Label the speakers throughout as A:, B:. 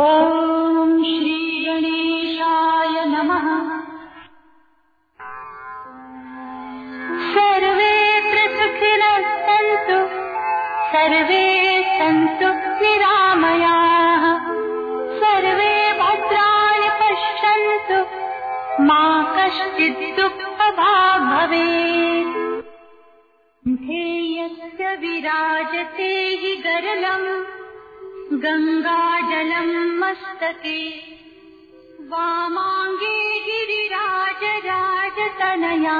A: ॐ श्रीगणेशाय नमः। सर्वे प्रसुखिनः सन्तु सर्वे सन्तु निरामयाः। सर्वे भद्राणि पश्यन्तु मा कश्चित् दुःखभाग् भवेत्। ध्येयस्य विराजते हि गरलम् गङ्गाजलम् मस्तके। वामाङ्गे गिरिराजराजतनया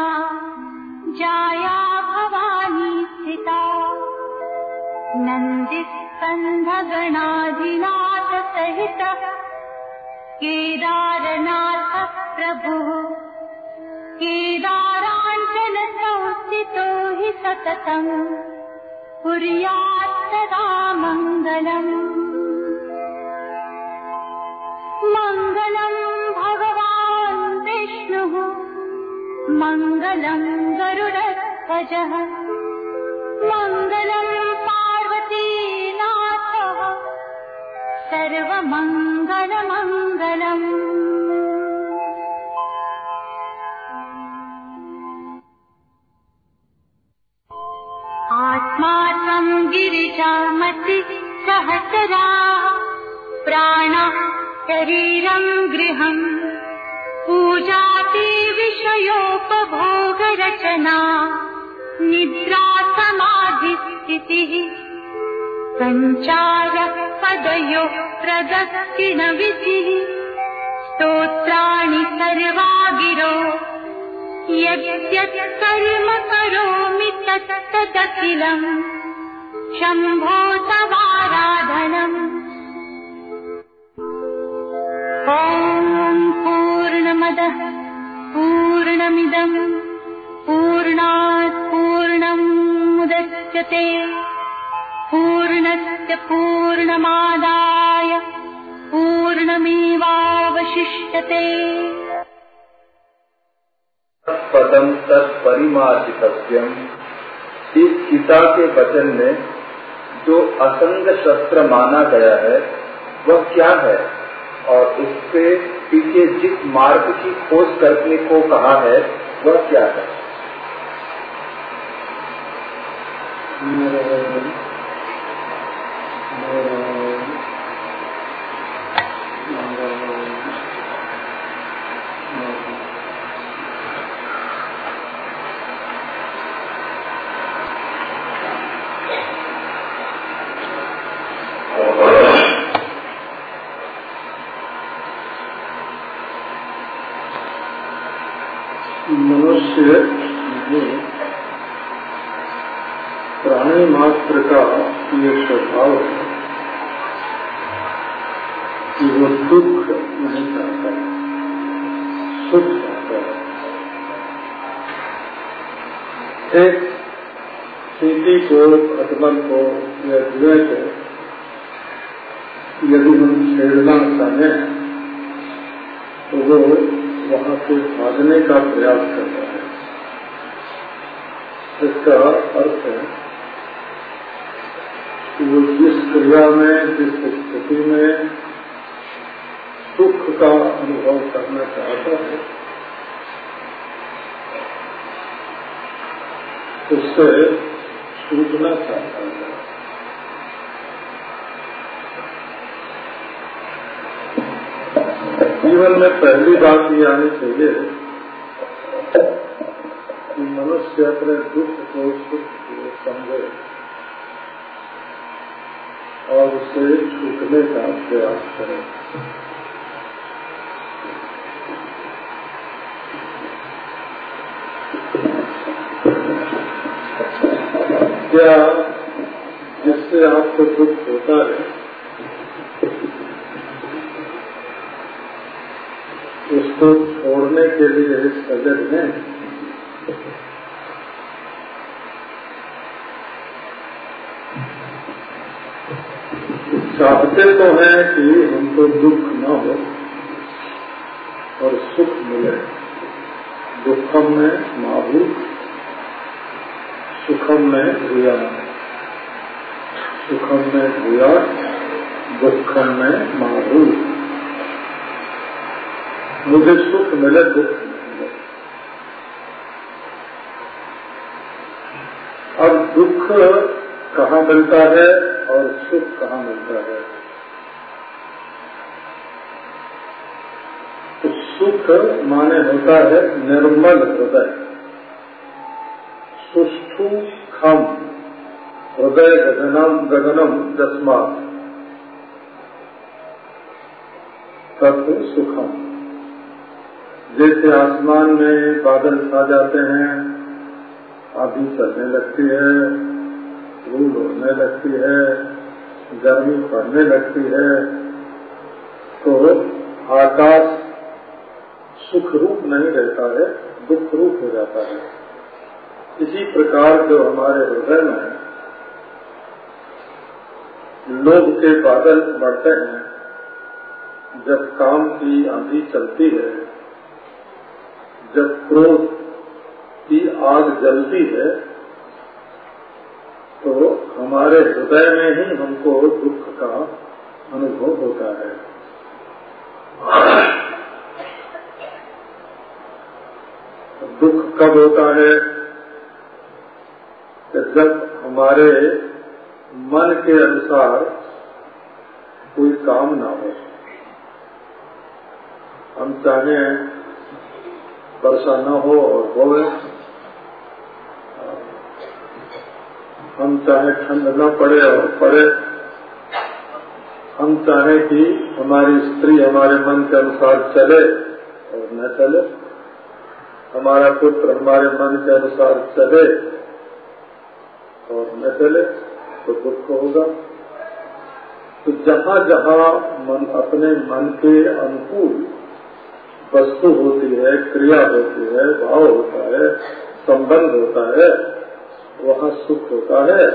A: जाया भवानी स्थिता नन्दिस्कन्धगणाधिनाथ सहितः केदारनाथ प्रभुः केदाराञ्चल संस्थितो हि सततम्। कुर्यात् सदा मङ्गलम् मङ्गलम् भगवान् विष्णुः। मङ्गलम् गरुडध्वजः। मङ्गलम् पार्वतीनाथः। सर्वमङ्गलमङ्गलम्। आत्मा त्वम् गिरिजामति सहचराः प्राणः शरीरम् गृहम्। पूजाति विषयोपभोगरचना। निद्रा समाधिस्थितिः। सञ्चारः पदयोः प्रदक्षिणविधिः स्तोत्राणि सर्वा गिरो यद्यत् कर्म करोमि तत्तदखिलम्। शम्भो तवाराधनम् ॐ पूर्णमदः पूर्णमिदम् पूर्णात् पूर्णम् पूर्णस्य पूर्णमादाय पूर्णमेवावशिष्यते।
B: पदम तत्परिमार्जितव्यम। इस गीता के वचन में जो असंग शस्त्र माना गया है, वह क्या है? और उसके पीछे जिस मार्ग की खोज करने को कहा है वह क्या है
C: मनुष्य में प्राणी मात्र का ये स्वभाव है कि दुख नहीं चाहता सुख चाहता है। एक चीटी को अटमल को या जुए को यदि हम छेड़ना चाहें तो वो वहाँ से भागने का प्रयास करता है। इसका अर्थ है कि वो जिस क्रिया में, जिस स्थिति में सुख का अनुभव करना चाहता है, उससे छूटना चाहता है। जीवन में पहली बात ये आनी चाहिए कि मनुष्य अपने दुख को सुख को समझे और उसे छूटने का प्रयास करे। क्या जिससे आपको दुख होता है? उसको छोड़ने के लिए सजग है चाहते तो हैं कि हमको दुख न हो और सुख मिले। दुखम में माभू सुखम में भूया। सुखम में भूया, दुखम में मारू मुझे सुख मिले, दुख मिले। अब दुख कहाँ मिलता है और सुख कहाँ मिलता है? तो सुख माने होता है निर्मल हृदय। खम, हृदय गगनम गगनम जस्मा तत्व सुखम। जैसे आसमान में बादल छा जाते हैं, आधी चलने लगती है, धूल उड़ने लगती है, गर्मी पड़ने लगती है तो आकाश सुख रूप नहीं रहता है दुख रूप हो जाता है। इसी प्रकार जो हमारे हृदय में लोभ के बादल बढ़ते हैं, जब काम की आंधी चलती है, जब क्रोध की आग जलती है तो हमारे हृदय में ही हमको दुख का अनुभव होता है। दुख कब होता है? जब हमारे मन के अनुसार कोई काम ना हो, हम चाहें वर्षा न हो और होवे हम चाहे ठंड न पड़े और पड़े, हम चाहे कि हमारी स्त्री हमारे मन के अनुसार चले और न चले, हमारा पुत्र हमारे मन के अनुसार चले। और न चले तो दुख होगा। तो जहाँ जहाँ मन अपने मन के अनुकूल वस्तु होती है, क्रिया होती है, भाव होता है, संबंध होता है, वहाँ सुख होता है।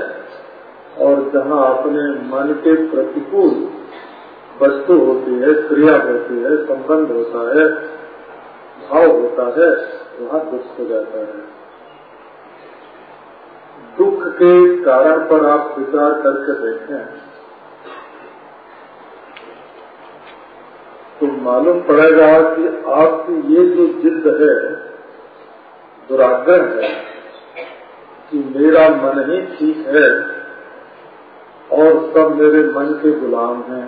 C: और जहाँ अपने मन के प्रतिकूल वस्तु होती है, क्रिया होती है, संबंध होता है, भाव होता है, वहाँ दुख हो जाता है। दुख के कारण पर आप विचार करके देखें। तो मालूम पड़ेगा कि आपकी ये जो जिद है, दुराग्रह है, कि मेरा मन ही ठीक है और सब मेरे मन के गुलाम हैं।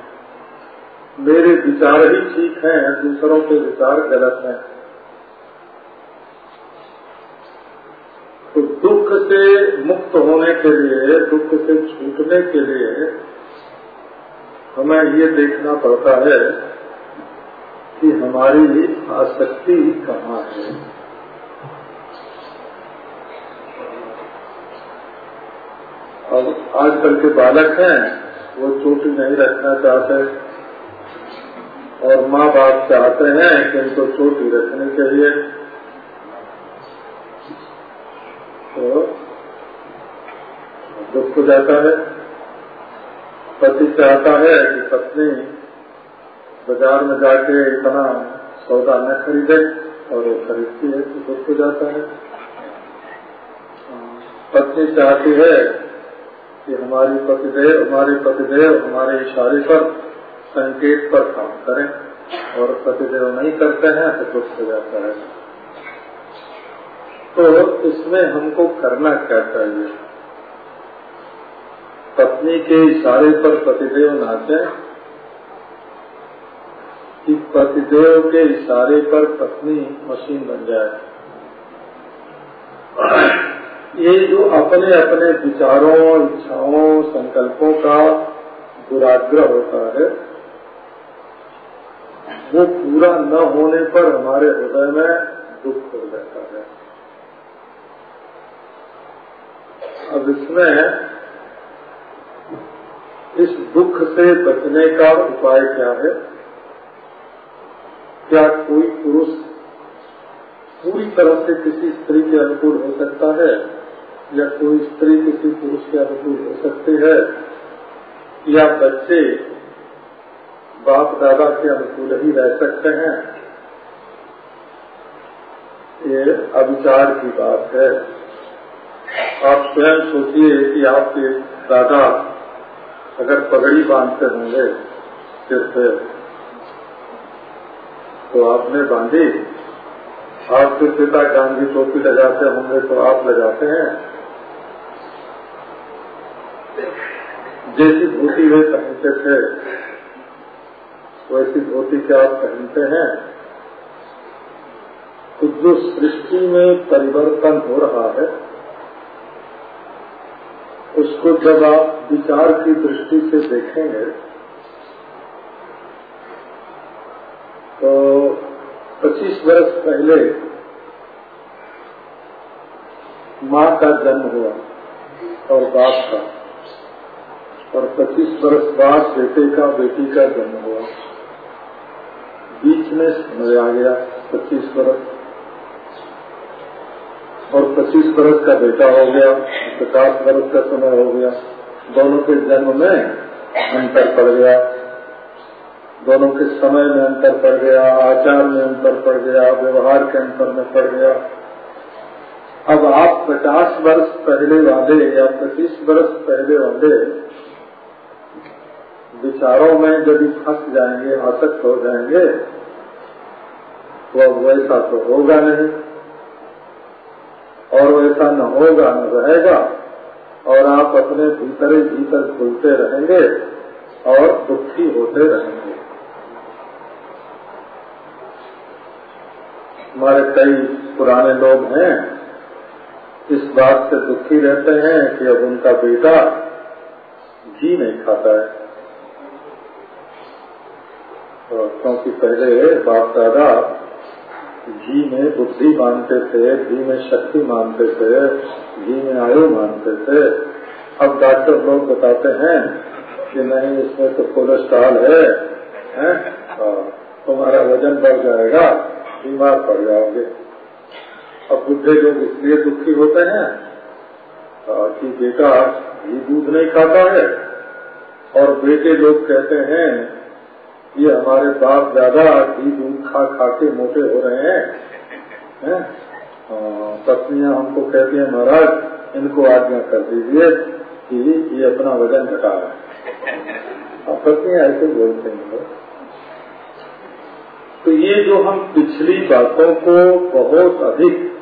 C: मेरे विचार ही ठीक हैं, दूसरों के विचार गलत हैं तो दुख से मुक्त होने के लिए, दुख से छूटने के लिए हमें ये देखना पड़ता है कि हमारी आसक्ति कहाँ है। अब आजकल के बालक हैं, वो चोटी नहीं रखना चाहते और माँ बाप चाहते हैं कि इनको चोटी रखनी चाहिए। तो दुख हो जाता है पति चाहता है कि पत्नी बाज़ार में जाके इतना सौदा न खरीदे और वो खरीदती है तो दुख हो जाता है। पत्नी चाहती है कि हमारी पतिदेव, हमारे पतिदेव हमारे इशारे पर संकेत पर काम करें और पतिदेव नहीं करते हैं तो दुख हो जाता है। तो इसमें हमको करना क्या चाहिए? पत्नी के इशारे पर पतिदेव नाचे। कि पतिदेव के इशारे पर पत्नी मशीन बन जाए। ये जो अपने अपने विचारों, इच्छाओं, संकल्पों का दुराग्रह होता है, वो पूरा न होने पर हमारे हृदय में दुख हो जाता है। अब इसमें इस दुख से बचने का उपाय क्या है? क्या कोई पुरुष पूरी तरह से किसी स्त्री के अनुकूल हो सकता है? या कोई स्त्री किसी पुरुष के अनुकूल हो सकती है? या बच्चे बाप दादा के अनुकूल ही रह सकते हैं? ये अविचार की बात है। आप स्वयं सोचिए कि आपके दादा अगर पगड़ी बांधते होंगे सिर तो आपने बांधी। आपके पिता गांधी टोपी लगाते होंगे तो आप लगाते हैं। जैसी धोती वे पहनते थे, वैसी धोती क्या आप पहनते हैं? तो जो सृष्टि में परिवर्तन हो रहा है उसको जब आप विचार की दृष्टि से देखेंगे तो 25 वर्ष पहले माँ का जन्म हुआ और बाप का, और 25 वर्ष बाद बेटे का, बेटी का जन्म हुआ। बीच में समय आ गया 25 वर्ष। और 25 बरस का बेटा हो गया, पचास बरस का समय हो गया। दोनों के जन्म में अंतर पड़ गया। दोनों के समय में अंतर पड़ गया, आचार में अंतर पड़ गया, व्यवहार के अंतर में पड़ गया। अब आप 50 वर्ष पहले वाले या 25 वर्ष पहले वाले विचारों में यदि फंस जाएँगे, आसक्त हो जाएँगे तो अब वैसा तो होगा नहीं। और वैसा न होगा, न रहेगा। और आप अपने भीतर ही भीतर खुलते रहेंगे और दुखी होते रहेंगे। हमारे कई पुराने लोग हैं, इस बात से दुखी रहते हैं कि अब उनका बेटा घी नहीं खाता है। तो क्योंकि पहले बाप दादा घी में बुद्धि मानते थे घी में शक्ति मानते थे घी में आयु मानते थे। अब डॉक्टर लोग बताते हैं कि नहीं इसमें तो कोलेस्ट्रॉल है, है? तुम्हारा वज़न बढ़ जाएगा बीमार पड़ जाओगे। अब बुद्धे लोग इसलिए दुखी होते हैं कि बेटा घी दूध नहीं खाता है। और बेटे लोग कहते हैं ये हमारे बाप ज़्यादा घी दूध खा खा के मोटे हो रहे हैं, है? पत्नियाँ हमको कहती हैं, महाराज, इनको आज्ञा कर दीजिए कि ये अपना वज़न घटा रहे हैं. पत्नियाँ ऐसे बोलते हैं तो। ये जो हम पिछली बातों को बहुत अधिक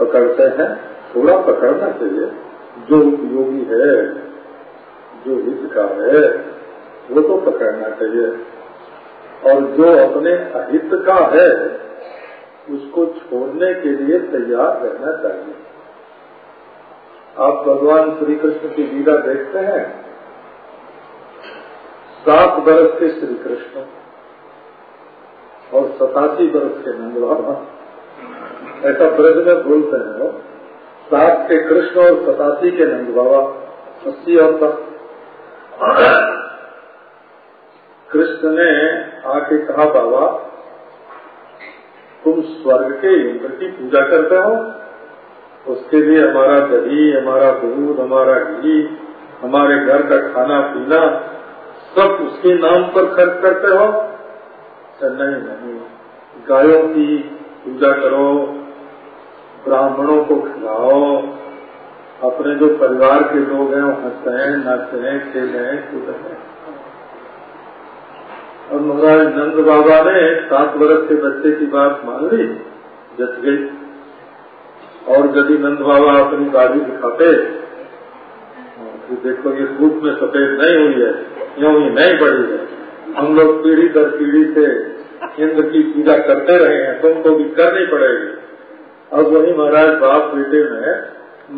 C: पकड़ते हैं, थोड़ा पकड़ना चाहिए। जो उपयोगी है, जो हित का है वो तो पकड़ना चाहिए और जो अपने अहित का है, उसको छोड़ने के लिए तैयार रहना चाहिए। आप भगवान श्री कृष्ण की लीला देखते हैं? सात बरस के श्री कृष्ण और सतासी बरस के नंद बाबा ऐसा ब्रज में बोलते हैं, सात के कृष्ण और सतासी के नंद बाबा अस्सी और तक कृष्ण ने आके कहा, बाबा, तुम स्वर्ग के इंद्र की पूजा करते हो। उसके लिए हमारा दही, हमारा दूध, हमारा घी, हमारे घर का खाना, पीना, सब उसके नाम पर खर्च करते हो। नहीं नहीं। गायों की पूजा करो, ब्राह्मणों को खिलाओ। अपने जो परिवार के लोग हैं, वो हँसते हैं, नाचते हैं खेले हैं, कूदते हैं। और महाराज नंद बाबा ने सात वर्ष के बच्चे की बात मान ली जच गई। और यदि नंद बाबा अपनी बाजी दिखाते तो देखो ये धूप में सफ़ेद नहीं हुई है यूँ ही नहीं बढ़ी है? हम लोग पीढ़ी दर पीढ़ी से इंद्र की पूजा करते रहे हैं तुमको भी करनी पड़ेगी। अब वही महाराज बाप बेटे में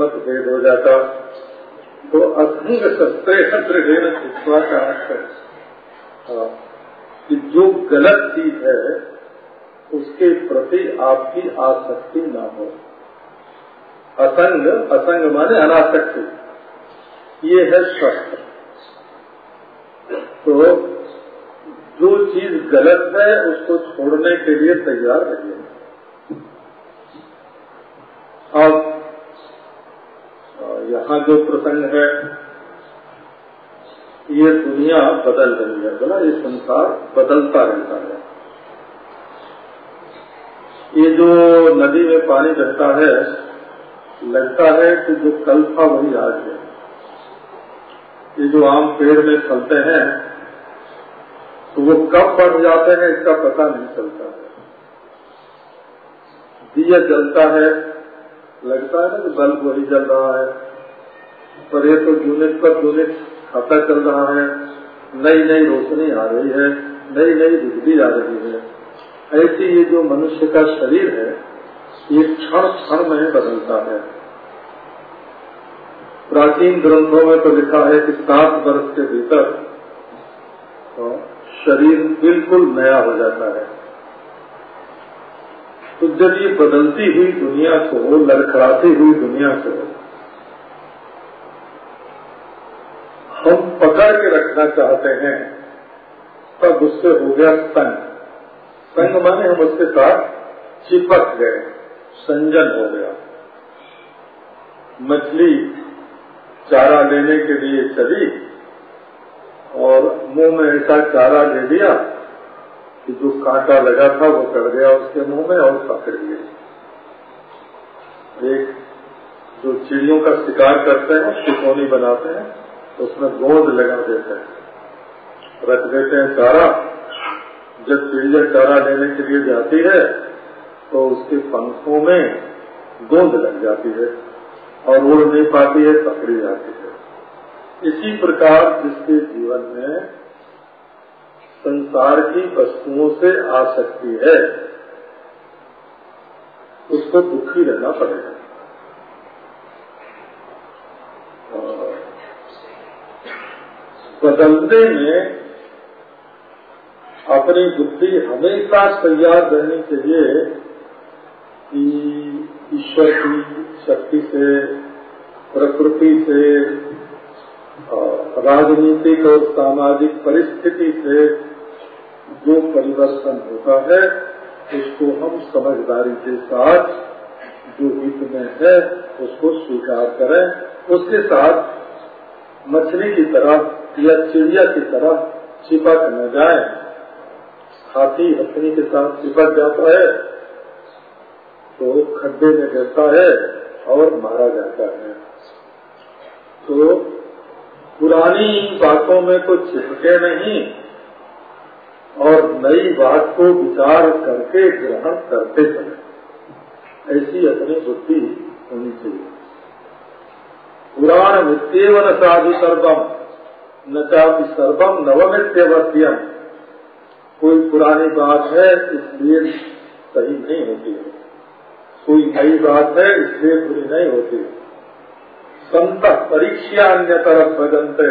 C: मतभेद हो जाता। तो शस्त्र देना शिक्षा का। कि जो गलत चीज़ है, उसके प्रति आपकी आसक्ति न हो। असंग असंग माने अनासक्ति। ये है शस्त्र। तो जो चीज़ गलत है, उसको छोड़ने के लिए तैयार रहिए। अब यहाँ जो प्रसंग है ये दुनिया बदल रही है, बोला, ये संसार बदलता रहता है। ये जो नदी में पानी बहता है, लगता है कि जो कल था वही आज है। ये जो आम पेड़ में फलते हैं तो वो कब बढ़ जाते हैं, इसका पता नहीं चलता है। दिया जलता है, लगता है ना कि बल्ब वही जल रहा है। पर ये तो यूनिट पर यूनिट खाता चल रहा है। नई नई रोशनी आ रही है नई नई बिजली आ रही है। ऐसी ये जो मनुष्य का शरीर है, ये क्षण क्षण में बदलता है। प्राचीन ग्रंथों में तो लिखा है कि सात वर्ष के भीतर तो शरीर बिल्कुल नया हो जाता है। तो जब ये बदलती हुई दुनिया को, लड़खड़ाती हुई दुनिया को हम पकड़ के रखना चाहते हैं तब उससे हो गया संग संग माने हम उसके साथ चिपक गए, संजन हो गया। मछली चारा लेने के लिए चली और मुँह में ऐसा चारा ले लिया कि जो कांटा लगा था वो कर गया, उसके मुँह में और पकड़ लिए। एक जो चिड़ियों का शिकार करते हैं टिकोनी बनाते हैं उसमें गोंद लगा देते हैं। रख देते हैं चारा। जब चिड़िया चारा लेने के लिए जाती है तो उसके पंखों में गोंद लग जाती है और उड़ नहीं पाती है, पकड़ी जाती है। इसी प्रकार जिसके जीवन में संसार की वस्तुओं से आ सकती है, उसको दुखी रहना पड़ेगा। बदलने में अपनी बुद्धि हमेशा तैयार रहनी चाहिए कि ईश्वर की शक्ति से, प्रकृति से राजनीतिक और सामाजिक परिस्थिति से जो परिवर्तन होता है, उसको हम समझदारी के साथ जो हित में है, उसको स्वीकार करें। उसके साथ मछली की तरह या चिड़िया की तरह चिपक न जाए। हाथी हथनी के साथ चिपक जाता है तो खड्डे में गिरता है और मारा जाता है। तो पुरानी बातों में तो चिपके नहीं, और नई बात को विचार करके ग्रहण करते चले। ऐसी अपनी बुद्धि होनी चाहिए। पुराण मित्यव न साधु सर्वम न चाहती सर्वम नवमित्यवत्यम कोई पुरानी बात है, इसलिए सही नहीं होती है। कोई नई बात है, इसलिए पूरी नहीं होती संत परीक्षा अन्य तरफ़ भजनते,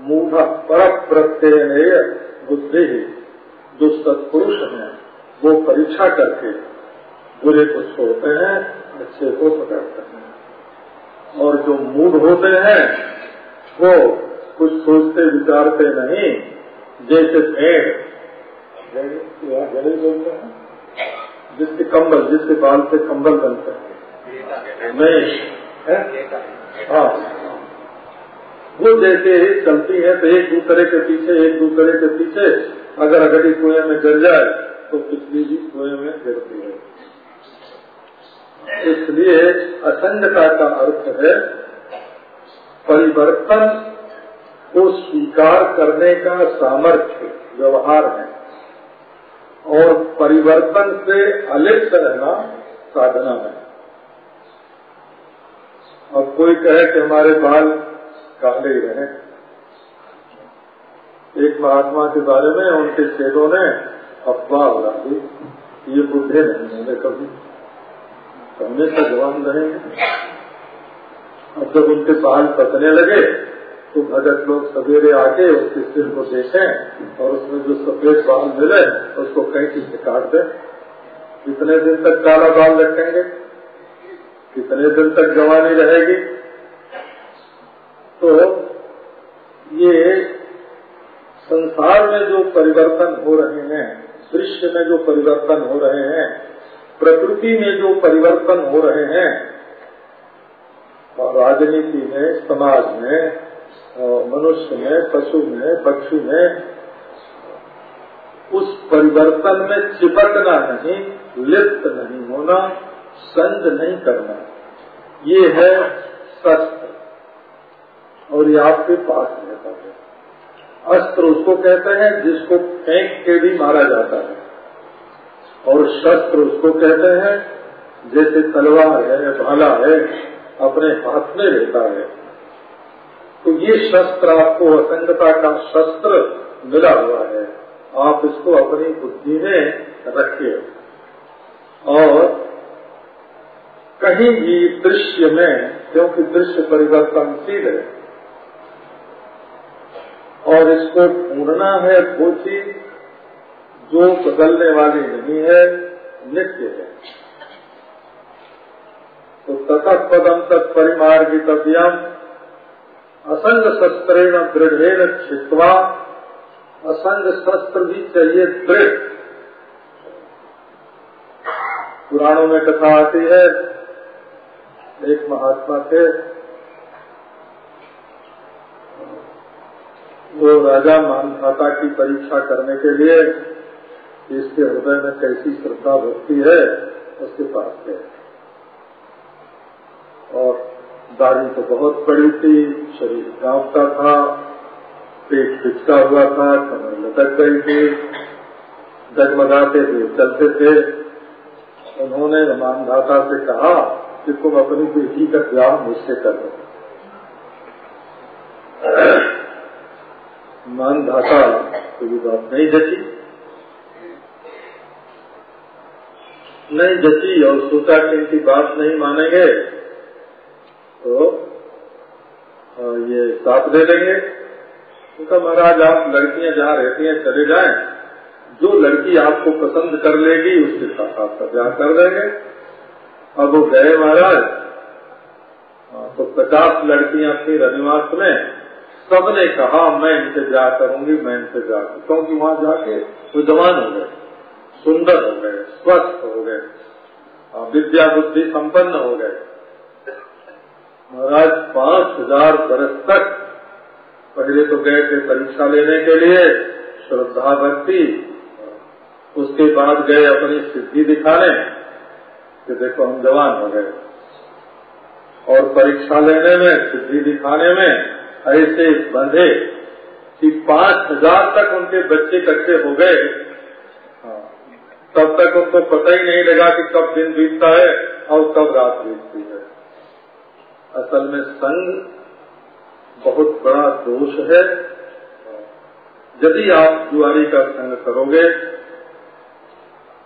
C: मूढ़ पर प्रत्यय बुद्धि। जो सत्पुरुष है, वो परीक्षा करके बुरे को छोड़ते हैं, अच्छे को पकड़ते हैं। और जो मूड होते हैं, वो कुछ सोचते विचारते नहीं। जैसे भेड़। बोलते हैं जिसके कंबल जिसके बाल से कंबल बनते हैं। नहीं। हाँ? वो जैसे ही चलती है तो एक दूसरे के पीछे एक दूसरे के पीछे। अगर अगली कुएँ में गिर जाए तो पिछली भी कुएँ में गिरती है। इसलिए असंगता का अर्थ है परिवर्तन को स्वीकार करने का सामर्थ्य, व्यवहार है। और परिवर्तन से अलिप्त रहना साधना है। अब कोई कहे कि हमारे बाल काले रहे। एक महात्मा के बारे में उनके चेलों ने अफवाह उड़ा दी ये बुढ़े नहीं होंगे कभी। हमेशा जवान रहेंगे। अब जब उनके बाल पकने लगे तो भगत लोग सवेरे आके उसके सिर को देखें और उसमें जो सफ़ेद बाल मिले, उसको कहीं से काट दें। कितने दिन तक काला बाल रखेंगे? कितने दिन तक जवानी रहेगी? तो ये संसार में जो परिवर्तन हो रहे हैं, दृश्य में जो परिवर्तन हो रहे हैं, प्रकृति में जो परिवर्तन हो रहे हैं और राजनीति में, समाज में मनुष्य में, पशु में, पक्षी में, उस परिवर्तन में चिपकना नहीं, लिप्त नहीं होना, संग नहीं करना। ये है शस्त्र। और ये आपके पास रहता है। अस्त्र उसको कहते हैं, जिसको फेंक के भी मारा जाता है। और शस्त्र उसको कहते हैं, जैसे तलवार है, भाला है, अपने हाथ में रहता है। तो ये शस्त्र आपको असंगता का शस्त्र मिला हुआ है। आप इसको अपनी बुद्धि में रखिए। और कहीं भी दृश्य में, क्योंकि दृश्य परिवर्तनशील है, और इसको ढूंढना है वो चीज़ जो बदलने वाली नहीं है, नित्य है। तो ततः पदम तक परिमार्गितव्यम। असंग शस्त्रेण दृढ़ छिवा असंग शस्त्र भी चाहिए दृढ़। पुराणों में कथा आती है, एक महात्मा थे। वो राजा मान मानधाता की परीक्षा करने के लिए इसके हृदय में कैसी श्रद्धा भक्ति है, उसके पास गए और दाढ़ी तो बहुत बड़ी थी, शरीर कांपता था, पेट खिंचका हुआ था कमर लटक गई थी, जगमगाते थे चलते थे। उन्होंने मानधाता से कहा कि तुम अपनी बेटी का ब्याह मुझसे कर दो मानधाता तो ये बात नहीं जची। नहीं जची और सोचा कि इनकी बात नहीं मानेंगे। तो ये साथ दे देंगे। उनका महाराज, आप लड़कियाँ जहाँ रहती हैं, चले जाएँ। जो लड़की आपको पसंद कर लेगी, उसके साथ आपका ब्याह कर देंगे। अब वो गए महाराज। तो पचास लड़कियाँ थी रनिवास में। सबने कहा, मैं इनसे ब्याह करूँगी, मैं इनसे ब्याह करूँ क्योंकि वहाँ जाके वो जवान हो गए, सुंदर हो गए, स्वस्थ हो गए विद्या बुद्धि संपन्न हो गए। महाराज, पाँच हज़ार बरस तक पहले तो गए थे परीक्षा लेने के लिए, श्रद्धा भक्ति, उसके बाद गए अपनी सिद्धि दिखाने कि देखो हम जवान हो गए। और परीक्षा लेने में, सिद्धि दिखाने में ऐसे बंधे कि पाँच हज़ार तक उनके बच्चे इकट्ठे हो गए। तब तक उनको पता ही नहीं लगा कि कब दिन बीतता है और कब रात बीतती है। असल में संग बहुत बड़ा दोष है। यदि आप जुआरी का संग करोगे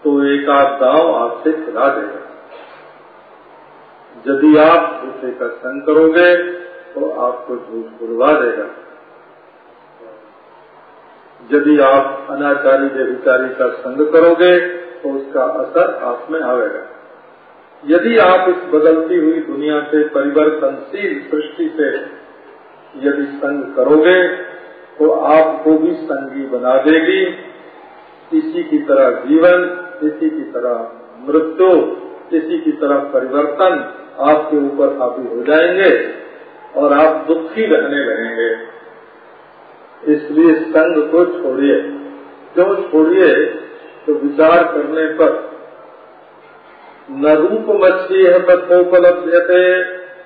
C: तो एक आध दाव आपसे खिला देगा। यदि आप दूसरे का संग करोगे तो आपको झूठ बुलवा देगा। यदि आप अनाचारी व्यभिचारी का संग करोगे तो उसका असर आप में आवेगा यदि आप इस बदलती हुई दुनिया से परिवर्तनशील सृष्टि से यदि संग करोगे तो आपको भी संगी बना देगी। इसी की तरह जीवन, इसी की तरह मृत्यु, इसी की तरह परिवर्तन आपके ऊपर हावी हो जाएँगे और आप दुखी रहने लगेंगे। इसलिए संग को छोड़िए। क्यों छोड़िए? तो विचार करने पर न रूप मछली है तथोपलब्ध थे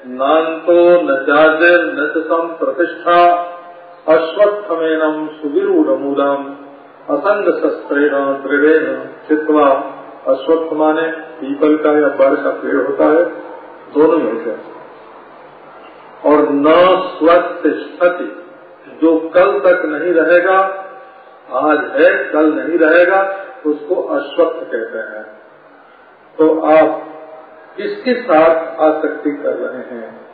C: नान्तो न चार्जर न सम प्रतिष्ठा अश्वत्थमेनम सुविरूढ़ असंग शस्त्रेण दृढ़ चित्वा अश्वत्थ माने पीपल का या बर का पेड़ होता है, दोनों होते हैं। और न स्वस्थ जो कल तक नहीं रहेगा, आज है, कल नहीं रहेगा, उसको अश्वत्थ कहते हैं। तो आप किसके साथ आसक्ति कर रहे हैं?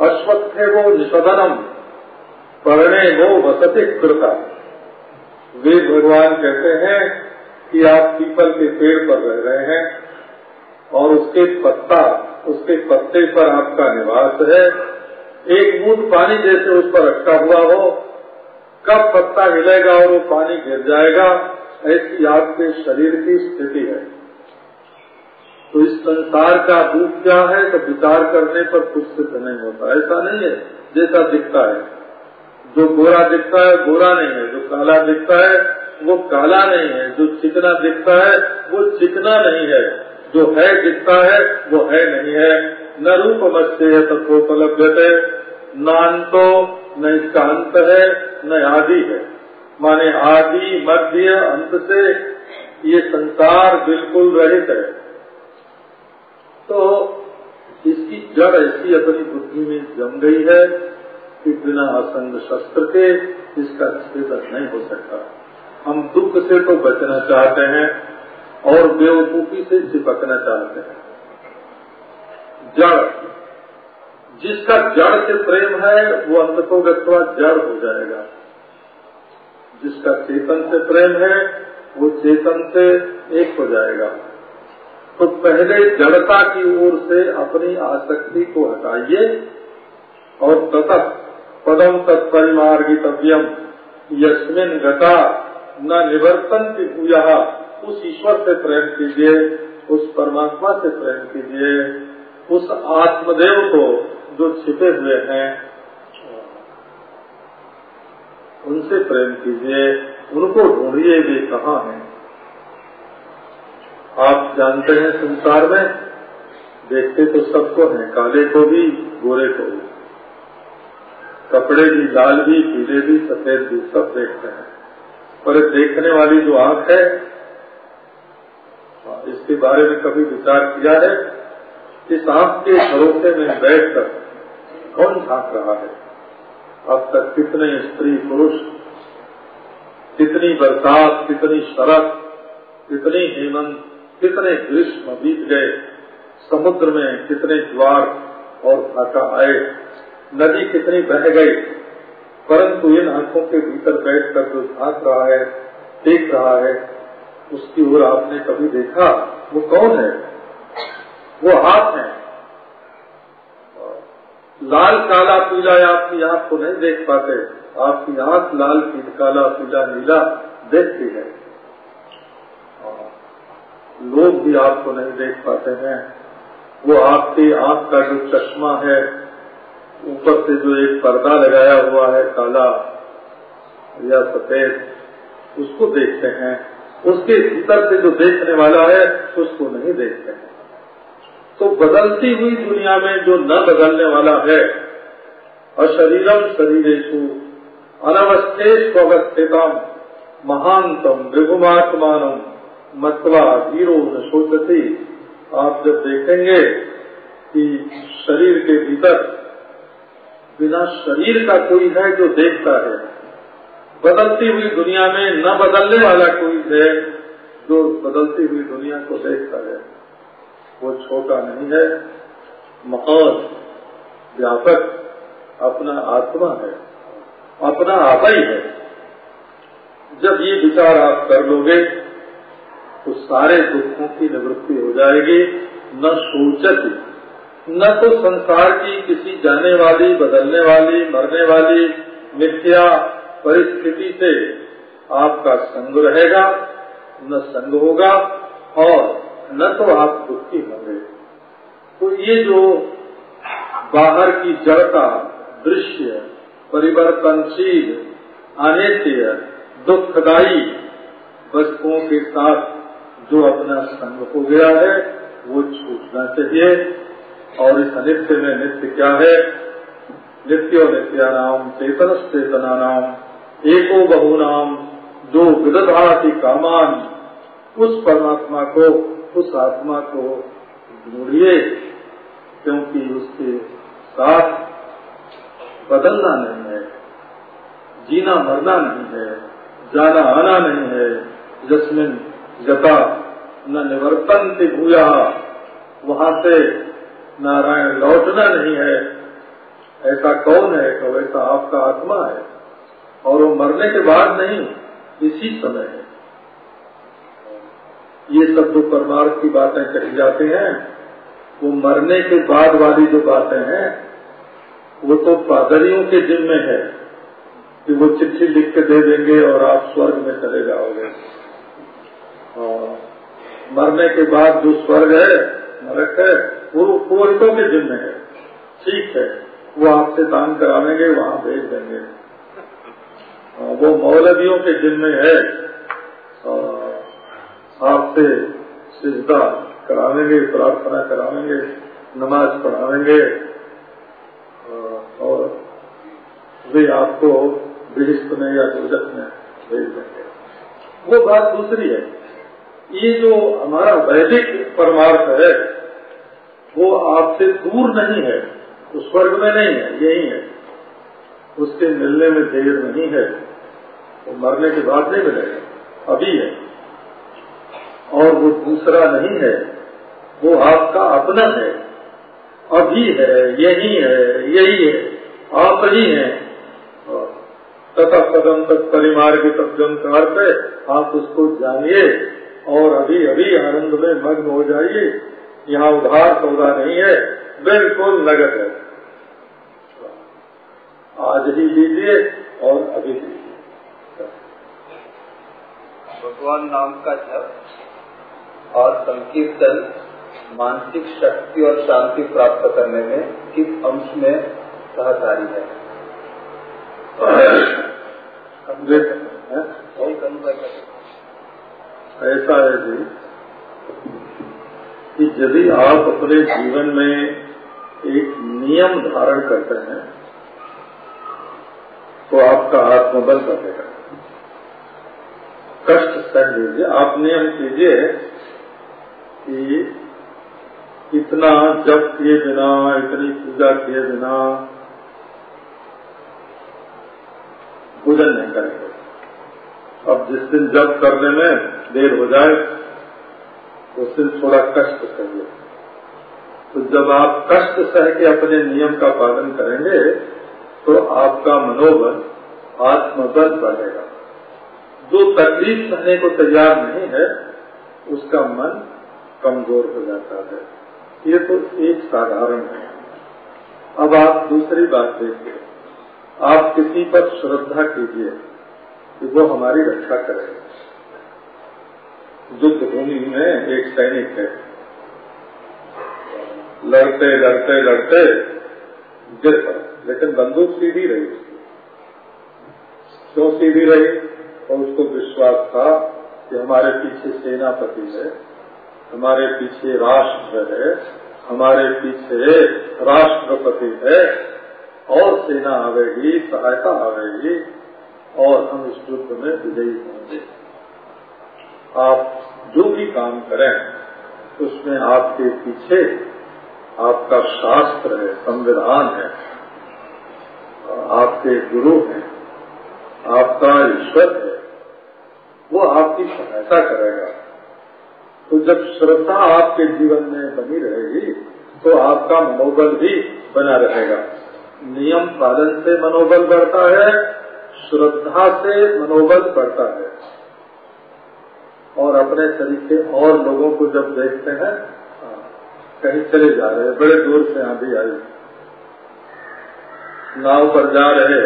C: अश्वत्थे वो निषदनम परणे वो वसति कृता। वे भगवान कहते हैं कि आप पीपल के पेड़ पर रह रहे हैं और उसके पत्ता, उसके पत्ते पर आपका निवास है। एक बूंद पानी जैसे उस पर रखा हुआ हो, कब पत्ता हिलेगा और वो पानी गिर जाएगा? ऐसी आपके शरीर की स्थिति है। तो इस संसार का रूप क्या है तो विचार करने पर कुछ सिद्ध नहीं होता। ऐसा नहीं है, जैसा दिखता है। जो गोरा दिखता है, गोरा नहीं है। जो काला दिखता है, वो काला नहीं है। जो चिकना दिखता है, वो चिकना नहीं है। जो है दिखता है, वो है नहीं है। न रूप मत्स्य है तत्वोपलब्ध नान्तो, न इसका अंत है, न आदि है। माने आदि, मध्य, अंत से ये संसार बिल्कुल रहित है। तो इसकी जड़ ऐसी अपनी बुद्धि में जम गई है कि बिना असंग शस्त्र के इसका छेदन नहीं हो सकता। हम दुख से तो बचना चाहते हैं और बेवकूफ़ी से चिपकना चाहते हैं। जड़, जिसका जड़ से प्रेम है, वो अंततोगत्वा जड़ हो जाएगा। जिसका चेतन से प्रेम है, वो चेतन से एक हो जाएगा। तो पहले जड़ता की ओर से अपनी आसक्ति को हटाइए और ततः पदम तत्परिमार्गितव्यम यस्मिन गता न निवर्तन की पूजा उस ईश्वर से प्रेम कीजिए, उस परमात्मा से प्रेम कीजिए, उस आत्मदेव को जो छिपे हुए हैं, उनसे प्रेम कीजिए। उनको ढूंढिए वे कहाँ हैं। आप जानते हैं संसार में? देखते तो सबको है, काले को भी, गोरे को भी। कपड़े भी, लाल भी, पीले भी, सफ़ेद भी, सब देखते हैं। पर देखने वाली जो आँख है इसके बारे में कभी विचार किया है? इस आँख के भरोसे में बैठकर कौन झाँक रहा है? अब तक कितने स्त्री पुरुष, कितनी बरसात कितनी शरद कितनी हेमंत कितने ग्रीष्म बीत गए, समुद्र में कितने ज्वार और भाका आए, नदी कितनी बह गई, परंतु इन आँखों के भीतर बैठकर जो झाँक रहा है, देख रहा है, उसकी ओर आपने कभी देखा, वो कौन है? वो हाथ है। लाल काला पीला आपकी आँख को नहीं देख पाते, आपकी आँख लाल काला पीला नीला देखती है। लोग भी आपको नहीं देख पाते हैं। वो आपकी आँख का जो चश्मा है, ऊपर से जो एक पर्दा लगाया हुआ है काला या सफ़ेद, उसको देखते हैं। उसके भीतर से जो देखने वाला है, उसको नहीं देखते हैं। तो बदलती हुई दुनिया में जो न बदलने वाला है, अशरीरम शरीरेशु अनवस्थेश अवस्थितम महानतम विभुमात्मान मत्वा धीरो न सोचती। आप जब देखेंगे कि शरीर के भीतर बिना शरीर का कोई है जो देखता है, बदलती हुई दुनिया में न बदलने वाला कोई है जो बदलती हुई दुनिया को देखता है। वो छोटा नहीं है महान व्यापक अपना आत्मा है, अपना आपा ही है। जब ये विचार आप कर लोगे तो सारे दुखों की निवृत्ति हो जाएगी। न सोचत, न तो संसार की किसी जाने वाली, बदलने वाली, मरने वाली मिथ्या परिस्थिति से आपका संग रहेगा, न संग होगा और न तो आप दुखी होंगे। तो ये जो बाहर की जड़ता, दृश्य, परिवर्तनशील, अनित्य, दुखदायी वस्तुओं के साथ जो अपना संग हो गया है, वो छूटना चाहिए। और इस अनित्य में नित्य क्या है? नित्य और नित्यानाम, चेतन चेतना नाम एको बहु नाम जो विदधाति कामान। उस परमात्मा को, उस आत्मा को ढूंढिए, क्योंकि उसके साथ बदलना नहीं है, जीना मरना नहीं है, जाना आना नहीं है जसमिन जता, न निवर्तन से भूया, वहाँ से नारायण लौटना नहीं है। ऐसा कौन है तो ऐसा आपका आत्मा है? और वो मरने के बाद नहीं, इसी समय है। ये सब जो परमार्थ की बातें कही जाती हैं, वो मरने के बाद वाली जो बातें हैं, वो तो पादरियों के जिम्मे है कि वो चिट्ठी लिख के दे देंगे और आप स्वर्ग में चले जाओगे। मरने के बाद जो स्वर्ग है, नरक है, वो पुरोहितों के जिम्मे है। ठीक है, वो आपसे दान करावेंगे, वहाँ भेज देंगे। वो मौलवियों के जिम्मे है। आपसे सिजदा करावेंगे, प्रार्थना करावेंगे, नमाज़ पढ़ावेंगे। और वे आपको बृहस्प में या दुर्जक में भेज देंगे। वो बात दूसरी है। ये जो हमारा वैदिक परमार्थ है, वो आपसे दूर नहीं है वो स्वर्ग में नहीं है, यही है। उसके मिलने में देर नहीं है, वो मरने के बाद नहीं मिलेगा, अभी है। और वो दूसरा नहीं है, वो आपका अपना है। अभी है, यही है यही है, आप ही हैं। तथा पदम तक परिमार्ग तत्म अर्थ है आप उसको जानिए। और अभी अभी आनंद में मग्न हो जाइए। यहाँ उधार सौदा नहीं है बिल्कुल नगद है। आज ही लीजिए और अभी लीजिए।
B: भगवान नाम का जप और संकीर्तन मानसिक शक्ति और शांति प्राप्त करने में किस अंश में सहकारी है?
C: ऐसा है जी, कि यदि आप अपने जीवन में एक नियम धारण करते हैं तो आपका आत्मबल बढ़ेगा। कष्ट सह लीजिए आप नियम कीजिए कि इतना जप किए बिना, इतनी पूजा किए बिना पूजन नहीं करेंगे। अब जिस दिन जब करने में देर हो जाए, उस दिन थोड़ा कष्ट करिए। तो जब आप कष्ट सह के अपने नियम का पालन करेंगे तो आपका मनोबल, आत्मबल बढ़ेगा। जो तकलीफ़ सहने को तैयार नहीं है, उसका मन कमज़ोर हो जाता है। ये तो एक साधारण है। अब आप दूसरी बात देखिए। आप किसी पर श्रद्धा कीजिए। कि वो हमारी रक्षा करे। युद्ध भूमि में एक सैनिक है। लड़ते लड़ते लड़ते गिर पड़ा। लेकिन बंदूक सीधी रही क्यों सीधी रही? और उसको विश्वास था कि हमारे पीछे सेनापति है, हमारे पीछे राष्ट्र है, हमारे पीछे राष्ट्रपति है, और सेना आवेगी, सहायता आवेगी। और हम इस युद्ध में विजयी होंगे। आप जो भी काम करें, उसमें आपके पीछे आपका शास्त्र है, संविधान है, आपके गुरु हैं, आपका ईश्वर है, वो आपकी सहायता करेगा। तो जब श्रद्धा आपके जीवन में बनी रहेगी तो आपका मनोबल भी बना रहेगा। नियम पालन से मनोबल बढ़ता है श्रद्धा से मनोबल बढ़ता है। और अपने तरीके और लोगों को जब देखते हैं हाँ, कहीं चले जा रहे हैं बड़े दूर से आंधी आई नाव पर जा रहे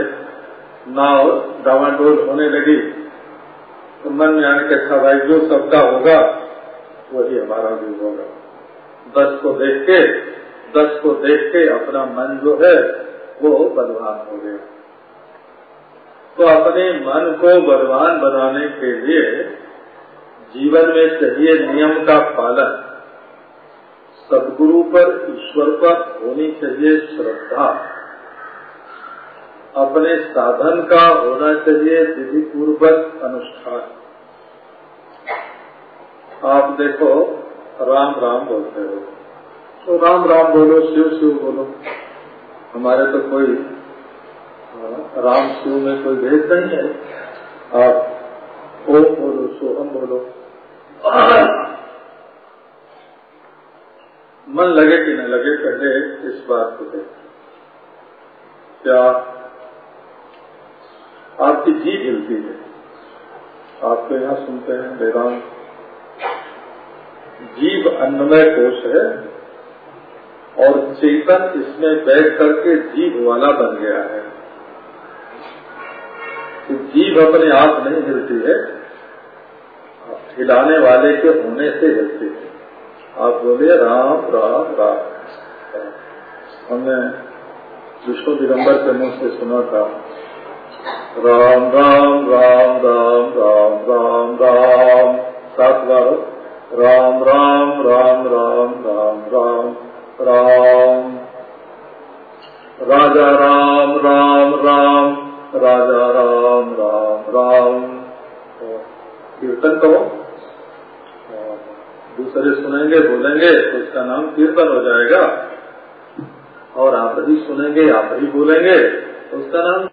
C: नाव डावाडोल होने लगी तो मन में आने के अच्छा भाई जो सबका होगा वही हमारा भी होगा। दस को देख के दस को देख के अपना मन जो है वो बलवान हो गया। तो अपने मन को बलवान बनाने के लिए जीवन में चाहिए नियम का पालन, सदगुरु पर, ईश्वर पर होनी चाहिए श्रद्धा। अपने साधन का होना चाहिए विधि पूर्वक अनुष्ठान। आप देखो, राम राम बोलते हो। तो राम राम बोलो, शिव शिव बोलो। हमारे तो कोई राम शिव में कोई भेद नहीं है। आप ओम बोलो, सोहम बोलो। मन लगे कि न लगे, पहले इस बात को देख। क्या आपकी जी हिलती है? आप तो यहाँ सुनते हैं, वेदांत। जीव अन्नमय कोष है और चेतन इसमें बैठ करके जीव वाला बन गया है। जीव अपने आप नहीं हिलती है। हिलाने वाले के होने से हिलती है। आप बोलिए, राम राम राम। हमने विष्णु दिगंबर के मुँह से सुना था, राम राम राम राम राम राम राम। सात बार, राम राम राम राम राम राम राम। राजा, राम राम राम। राजा राम राम राम। कीर्तन करो। दूसरे सुनेंगे, बोलेंगे तो उसका नाम कीर्तन हो जाएगा। और आप ही सुनेंगे, आप ही बोलेंगे तो उसका नाम